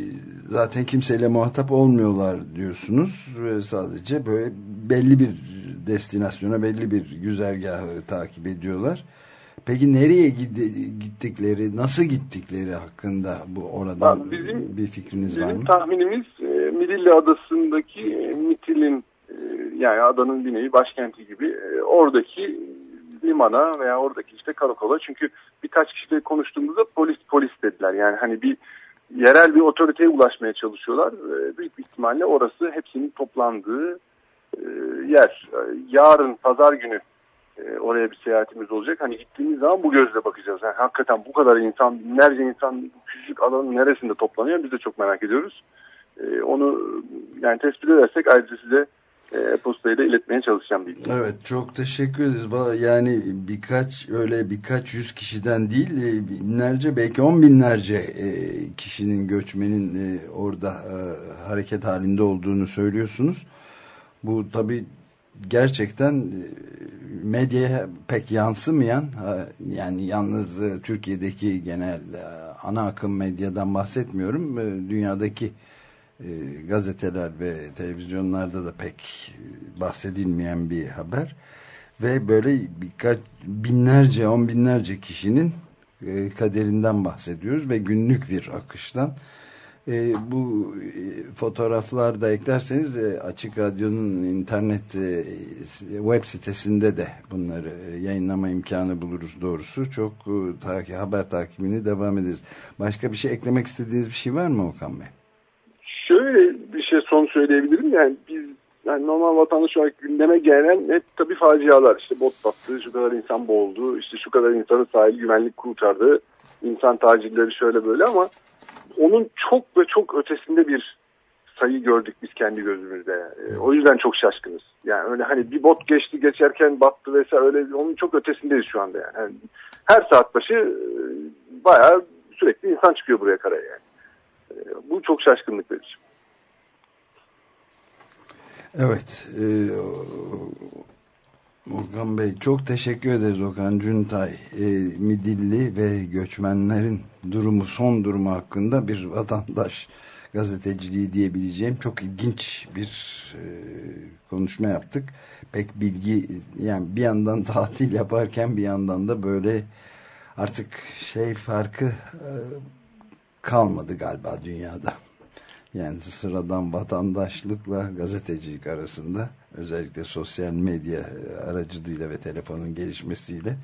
Speaker 2: zaten kimseyle muhatap olmuyorlar diyorsunuz ve sadece böyle belli bir destinasyona belli bir güzergahı takip ediyorlar. Peki nereye gittikleri, nasıl gittikleri hakkında bu oradan
Speaker 4: bizim-
Speaker 2: bir fikriniz var
Speaker 4: Bizim
Speaker 2: mı?
Speaker 4: tahminimiz e, Midilli Adası'ndaki e, Mitil'in yani adanın bir nevi başkenti gibi oradaki limana veya oradaki işte karakola çünkü birkaç kişiyle konuştuğumuzda polis polis dediler yani hani bir yerel bir otoriteye ulaşmaya çalışıyorlar. E, büyük bir ihtimalle orası hepsinin toplandığı e, yer. Yarın pazar günü oraya bir seyahatimiz olacak. Hani gittiğimiz zaman bu gözle bakacağız. Yani hakikaten bu kadar insan, binlerce insan küçücük alanın neresinde toplanıyor biz de çok merak ediyoruz. Onu yani tespit edersek ayrıca size e-postayla iletmeye çalışacağım bilgi.
Speaker 2: Evet çok teşekkür ederiz. Yani birkaç öyle birkaç yüz kişiden değil e, binlerce belki on binlerce e, kişinin göçmenin e, orada hareket halinde olduğunu söylüyorsunuz. Bu tabi gerçekten medyaya pek yansımayan yani yalnız Türkiye'deki genel ana akım medyadan bahsetmiyorum. Dünyadaki e, gazeteler ve televizyonlarda da pek e, bahsedilmeyen bir haber ve böyle birkaç binlerce on binlerce kişinin e, kaderinden bahsediyoruz ve günlük bir akıştan e, bu e, fotoğraflar da eklerseniz e, Açık Radyo'nun internet e, web sitesinde de bunları e, yayınlama imkanı buluruz doğrusu. Çok e, takip, haber takibini devam ederiz. Başka bir şey eklemek istediğiniz bir şey var mı Okan Bey?
Speaker 4: Son söyleyebilirim. Yani biz yani normal vatandaş olarak gündeme gelen hep tabii facialar. İşte bot battı, şu kadar insan boğuldu, işte şu kadar insanı sahil güvenlik kurtardı, insan tacirleri şöyle böyle ama onun çok ve çok ötesinde bir sayı gördük biz kendi gözümüzde. E, o yüzden çok şaşkınız. Yani öyle hani bir bot geçti geçerken battı vesaire öyle onun çok ötesindeyiz şu anda yani. yani her saat başı e, bayağı sürekli insan çıkıyor buraya karaya yani. E, bu çok şaşkınlık verici.
Speaker 2: Evet. E, Okan Bey çok teşekkür ederiz Okan Cuntay. E, Midilli ve göçmenlerin durumu son durumu hakkında bir vatandaş gazeteciliği diyebileceğim çok ilginç bir e, konuşma yaptık. Pek bilgi yani bir yandan tatil yaparken bir yandan da böyle artık şey farkı e, kalmadı galiba dünyada. Yani sıradan vatandaşlıkla gazetecilik arasında özellikle sosyal medya aracılığıyla ve telefonun gelişmesiyle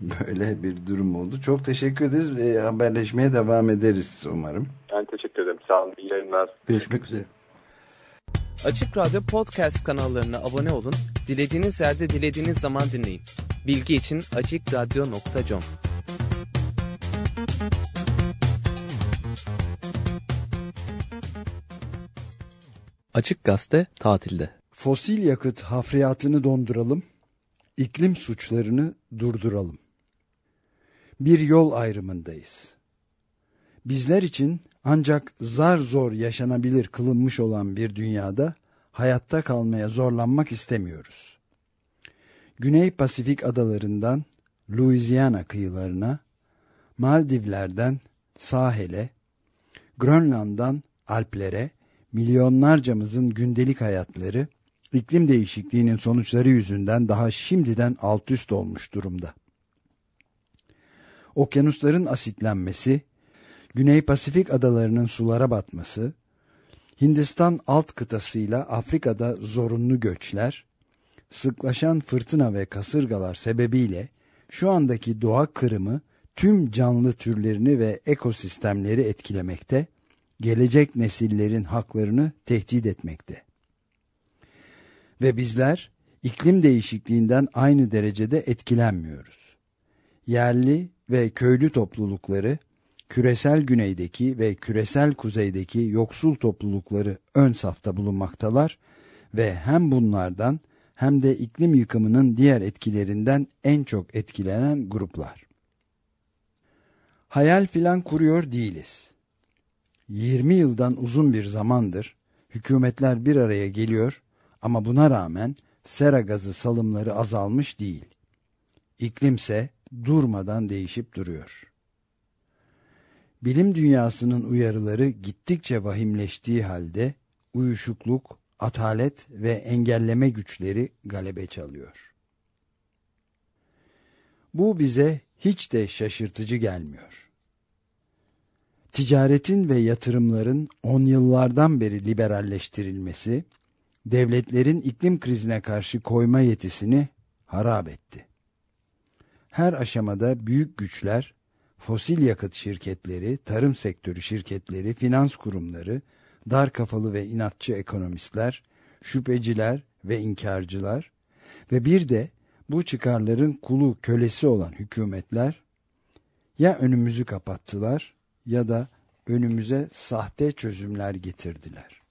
Speaker 2: böyle bir durum oldu. Çok teşekkür ederiz. E, haberleşmeye devam ederiz umarım.
Speaker 4: Ben teşekkür ederim. Sağ olun. İyi yayınlar.
Speaker 3: Görüşmek üzere.
Speaker 5: Açık Radyo Podcast kanallarına abone olun. Dilediğiniz yerde dilediğiniz zaman dinleyin. Bilgi için açıkradyo.com Açık Gazete tatilde.
Speaker 2: Fosil yakıt hafriyatını donduralım, iklim suçlarını durduralım. Bir yol ayrımındayız. Bizler için ancak zar zor yaşanabilir kılınmış olan bir dünyada hayatta kalmaya zorlanmak istemiyoruz. Güney Pasifik adalarından Louisiana kıyılarına, Maldivler'den sahile, Grönland'dan Alplere, milyonlarcamızın gündelik hayatları iklim değişikliğinin sonuçları yüzünden daha şimdiden alt üst olmuş durumda. Okyanusların asitlenmesi, Güney Pasifik adalarının sulara batması, Hindistan alt kıtasıyla Afrika'da zorunlu göçler, sıklaşan fırtına ve kasırgalar sebebiyle şu andaki doğa kırımı tüm canlı türlerini ve ekosistemleri etkilemekte gelecek nesillerin haklarını tehdit etmekte. Ve bizler iklim değişikliğinden aynı derecede etkilenmiyoruz. Yerli ve köylü toplulukları, küresel güneydeki ve küresel kuzeydeki yoksul toplulukları ön safta bulunmaktalar ve hem bunlardan hem de iklim yıkımının diğer etkilerinden en çok etkilenen gruplar. Hayal filan kuruyor değiliz 20 yıldan uzun bir zamandır hükümetler bir araya geliyor ama buna rağmen sera gazı salımları azalmış değil. İklimse durmadan değişip duruyor. Bilim dünyasının uyarıları gittikçe vahimleştiği halde uyuşukluk, atalet ve engelleme güçleri galebe çalıyor. Bu bize hiç de şaşırtıcı gelmiyor ticaretin ve yatırımların on yıllardan beri liberalleştirilmesi, devletlerin iklim krizine karşı koyma yetisini harap etti. Her aşamada büyük güçler, fosil yakıt şirketleri, tarım sektörü şirketleri, finans kurumları, dar kafalı ve inatçı ekonomistler, şüpheciler ve inkarcılar ve bir de bu çıkarların kulu kölesi olan hükümetler ya önümüzü kapattılar ya da önümüze sahte çözümler getirdiler.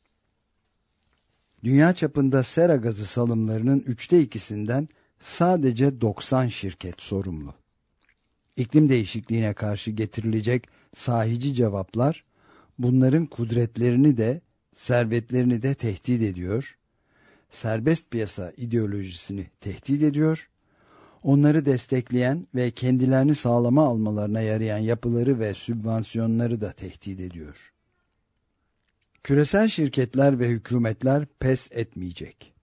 Speaker 2: Dünya çapında sera gazı salımlarının üçte ikisinden sadece 90 şirket sorumlu. İklim değişikliğine karşı getirilecek sahici cevaplar bunların kudretlerini de servetlerini de tehdit ediyor, serbest piyasa ideolojisini tehdit ediyor, onları destekleyen ve kendilerini sağlama almalarına yarayan yapıları ve sübvansiyonları da tehdit ediyor. Küresel şirketler ve hükümetler pes etmeyecek.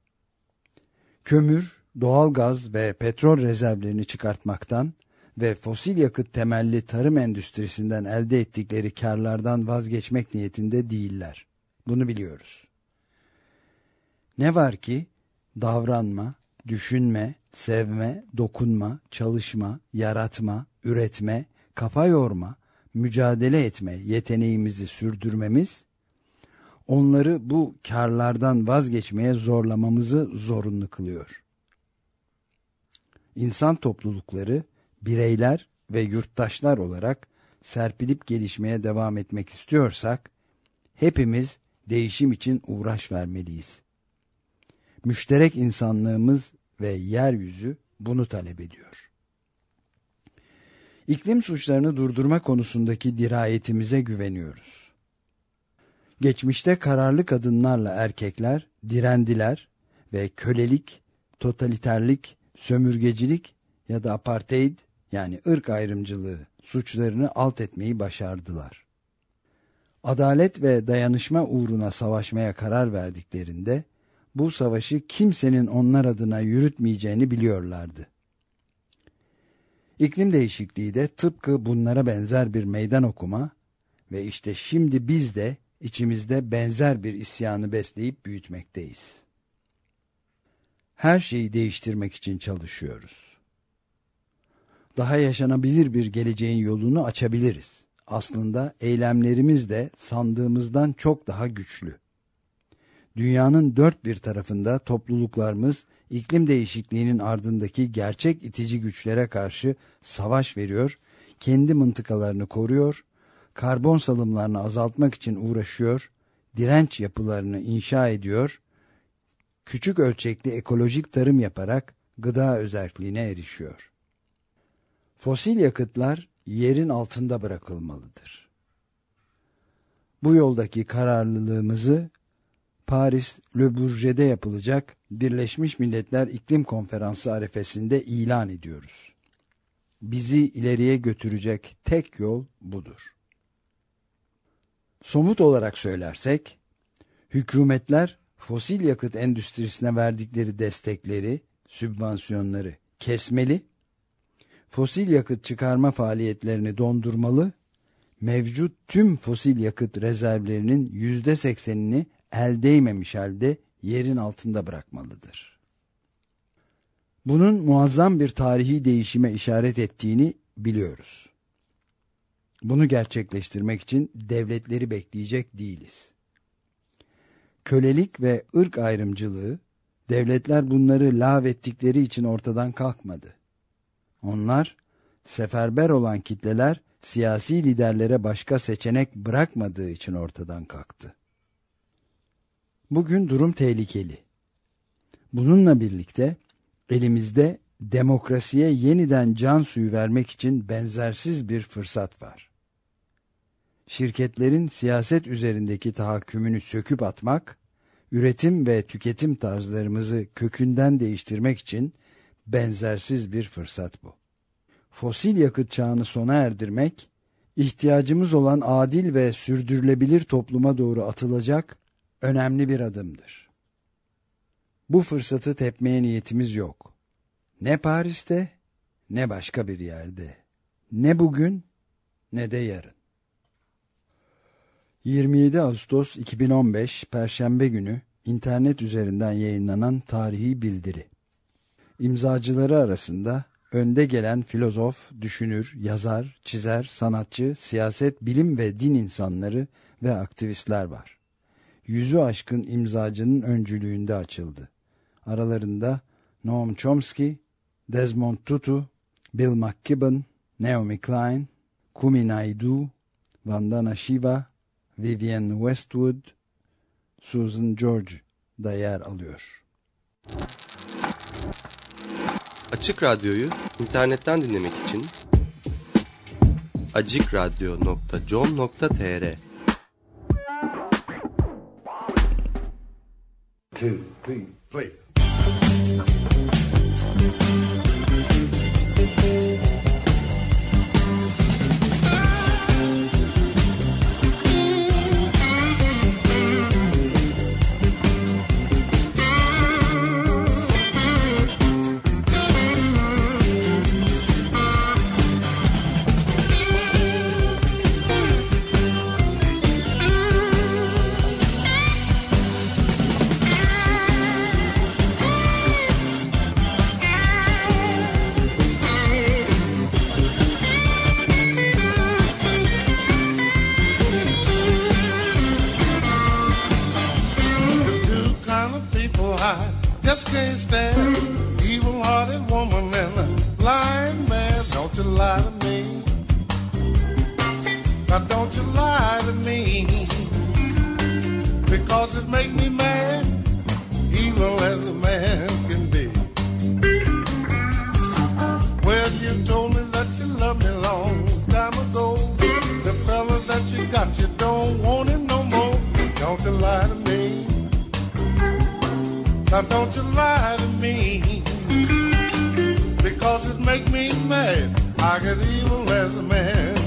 Speaker 2: Kömür, doğalgaz ve petrol rezervlerini çıkartmaktan ve fosil yakıt temelli tarım endüstrisinden elde ettikleri karlardan vazgeçmek niyetinde değiller. Bunu biliyoruz. Ne var ki davranma, düşünme, sevme, dokunma, çalışma, yaratma, üretme, kafa yorma, mücadele etme yeteneğimizi sürdürmemiz, onları bu karlardan vazgeçmeye zorlamamızı zorunlu kılıyor. İnsan toplulukları, bireyler ve yurttaşlar olarak serpilip gelişmeye devam etmek istiyorsak, hepimiz değişim için uğraş vermeliyiz. Müşterek insanlığımız ve yeryüzü bunu talep ediyor. İklim suçlarını durdurma konusundaki dirayetimize güveniyoruz. Geçmişte kararlı kadınlarla erkekler direndiler ve kölelik, totaliterlik, sömürgecilik ya da apartheid yani ırk ayrımcılığı suçlarını alt etmeyi başardılar. Adalet ve dayanışma uğruna savaşmaya karar verdiklerinde bu savaşı kimsenin onlar adına yürütmeyeceğini biliyorlardı. İklim değişikliği de tıpkı bunlara benzer bir meydan okuma ve işte şimdi biz de içimizde benzer bir isyanı besleyip büyütmekteyiz. Her şeyi değiştirmek için çalışıyoruz. Daha yaşanabilir bir geleceğin yolunu açabiliriz. Aslında eylemlerimiz de sandığımızdan çok daha güçlü dünyanın dört bir tarafında topluluklarımız iklim değişikliğinin ardındaki gerçek itici güçlere karşı savaş veriyor, kendi mıntıkalarını koruyor, karbon salımlarını azaltmak için uğraşıyor, direnç yapılarını inşa ediyor, küçük ölçekli ekolojik tarım yaparak gıda özelliğine erişiyor. Fosil yakıtlar yerin altında bırakılmalıdır. Bu yoldaki kararlılığımızı Paris Le Bourget'de yapılacak Birleşmiş Milletler İklim Konferansı arifesinde ilan ediyoruz. Bizi ileriye götürecek tek yol budur. Somut olarak söylersek, hükümetler fosil yakıt endüstrisine verdikleri destekleri, sübvansiyonları kesmeli, fosil yakıt çıkarma faaliyetlerini dondurmalı, mevcut tüm fosil yakıt rezervlerinin yüzde seksenini el değmemiş halde yerin altında bırakmalıdır. Bunun muazzam bir tarihi değişime işaret ettiğini biliyoruz. Bunu gerçekleştirmek için devletleri bekleyecek değiliz. Kölelik ve ırk ayrımcılığı, devletler bunları lağvettikleri için ortadan kalkmadı. Onlar, seferber olan kitleler, siyasi liderlere başka seçenek bırakmadığı için ortadan kalktı. Bugün durum tehlikeli. Bununla birlikte elimizde demokrasiye yeniden can suyu vermek için benzersiz bir fırsat var. Şirketlerin siyaset üzerindeki tahakkümünü söküp atmak, üretim ve tüketim tarzlarımızı kökünden değiştirmek için benzersiz bir fırsat bu. Fosil yakıt çağını sona erdirmek, ihtiyacımız olan adil ve sürdürülebilir topluma doğru atılacak önemli bir adımdır. Bu fırsatı tepmeye niyetimiz yok. Ne Paris'te ne başka bir yerde. Ne bugün ne de yarın. 27 Ağustos 2015 Perşembe günü internet üzerinden yayınlanan tarihi bildiri. İmzacıları arasında önde gelen filozof, düşünür, yazar, çizer, sanatçı, siyaset, bilim ve din insanları ve aktivistler var yüzü aşkın imzacının öncülüğünde açıldı. Aralarında Noam Chomsky, Desmond Tutu, Bill McKibben, Naomi Klein, Kumi Naidu, Vandana Shiva, Vivienne Westwood, Susan George da yer alıyor.
Speaker 6: Açık Radyo'yu internetten dinlemek için acikradyo.com.tr Two, three, play. to me. Now don't you lie to me. Because it make me mad. I get evil as a man.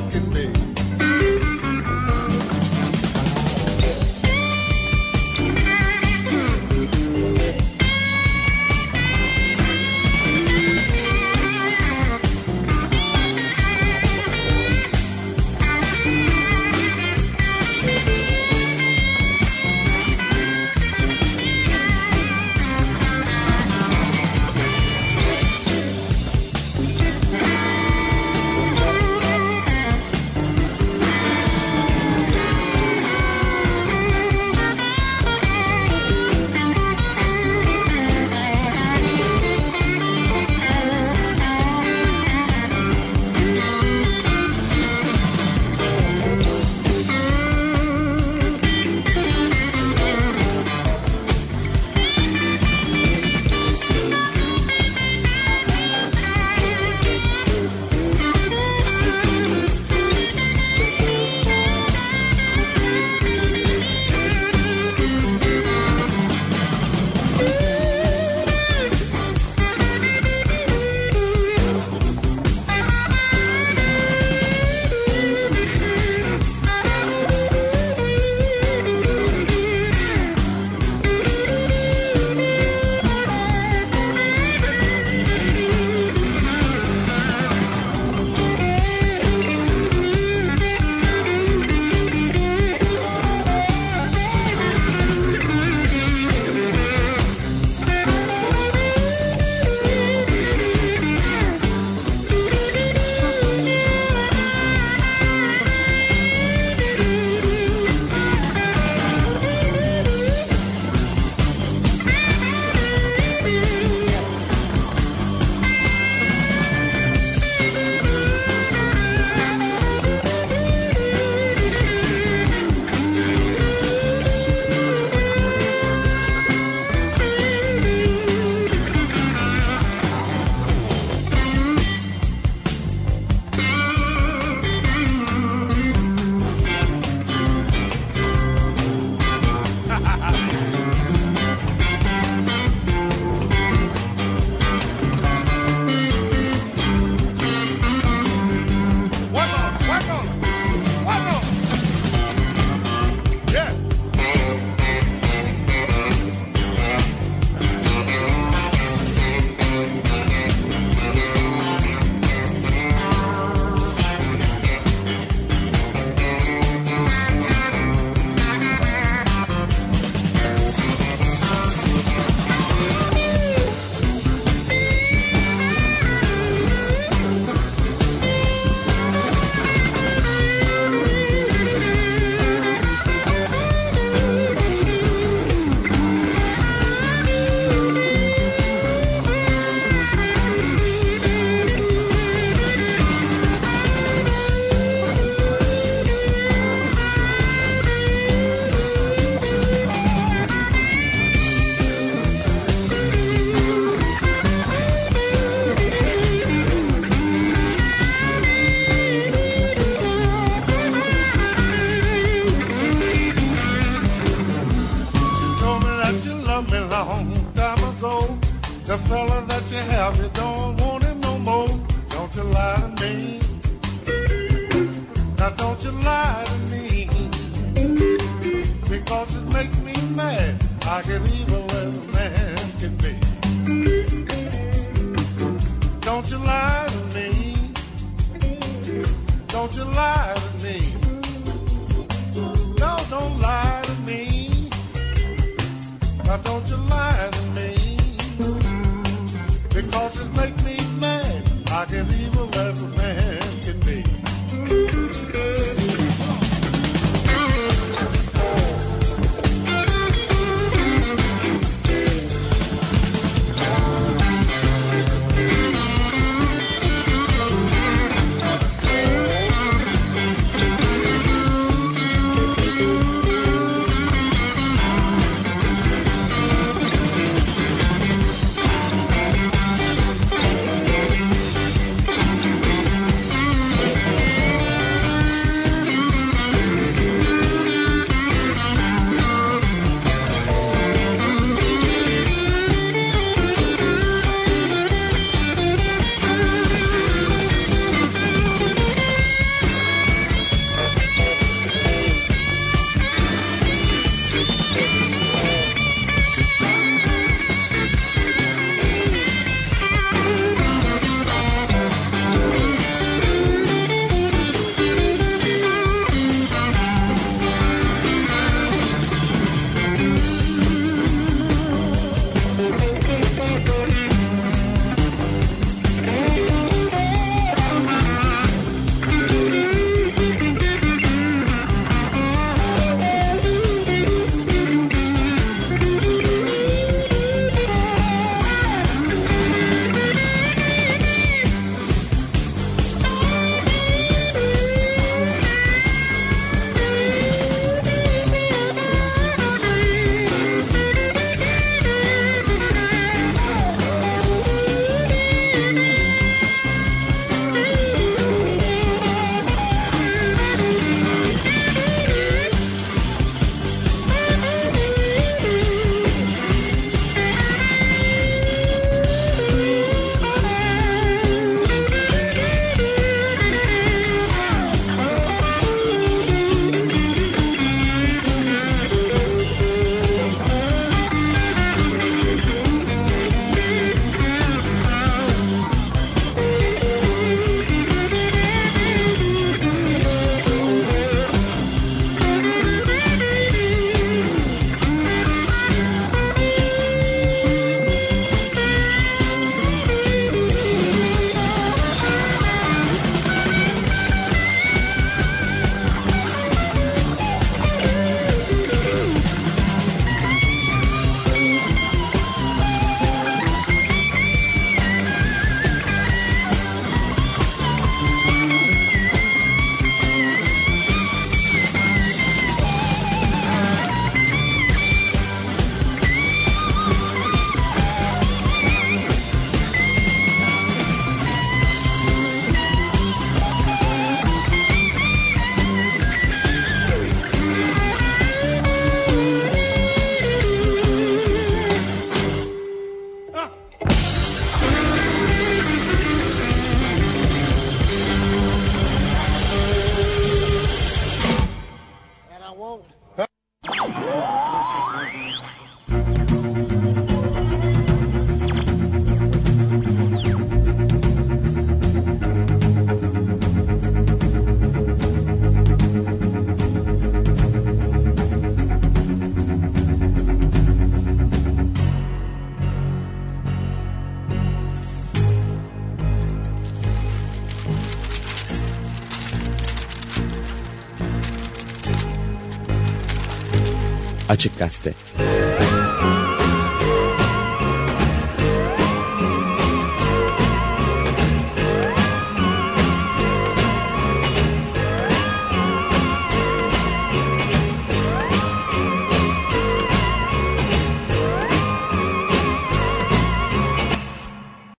Speaker 7: Açık Gazete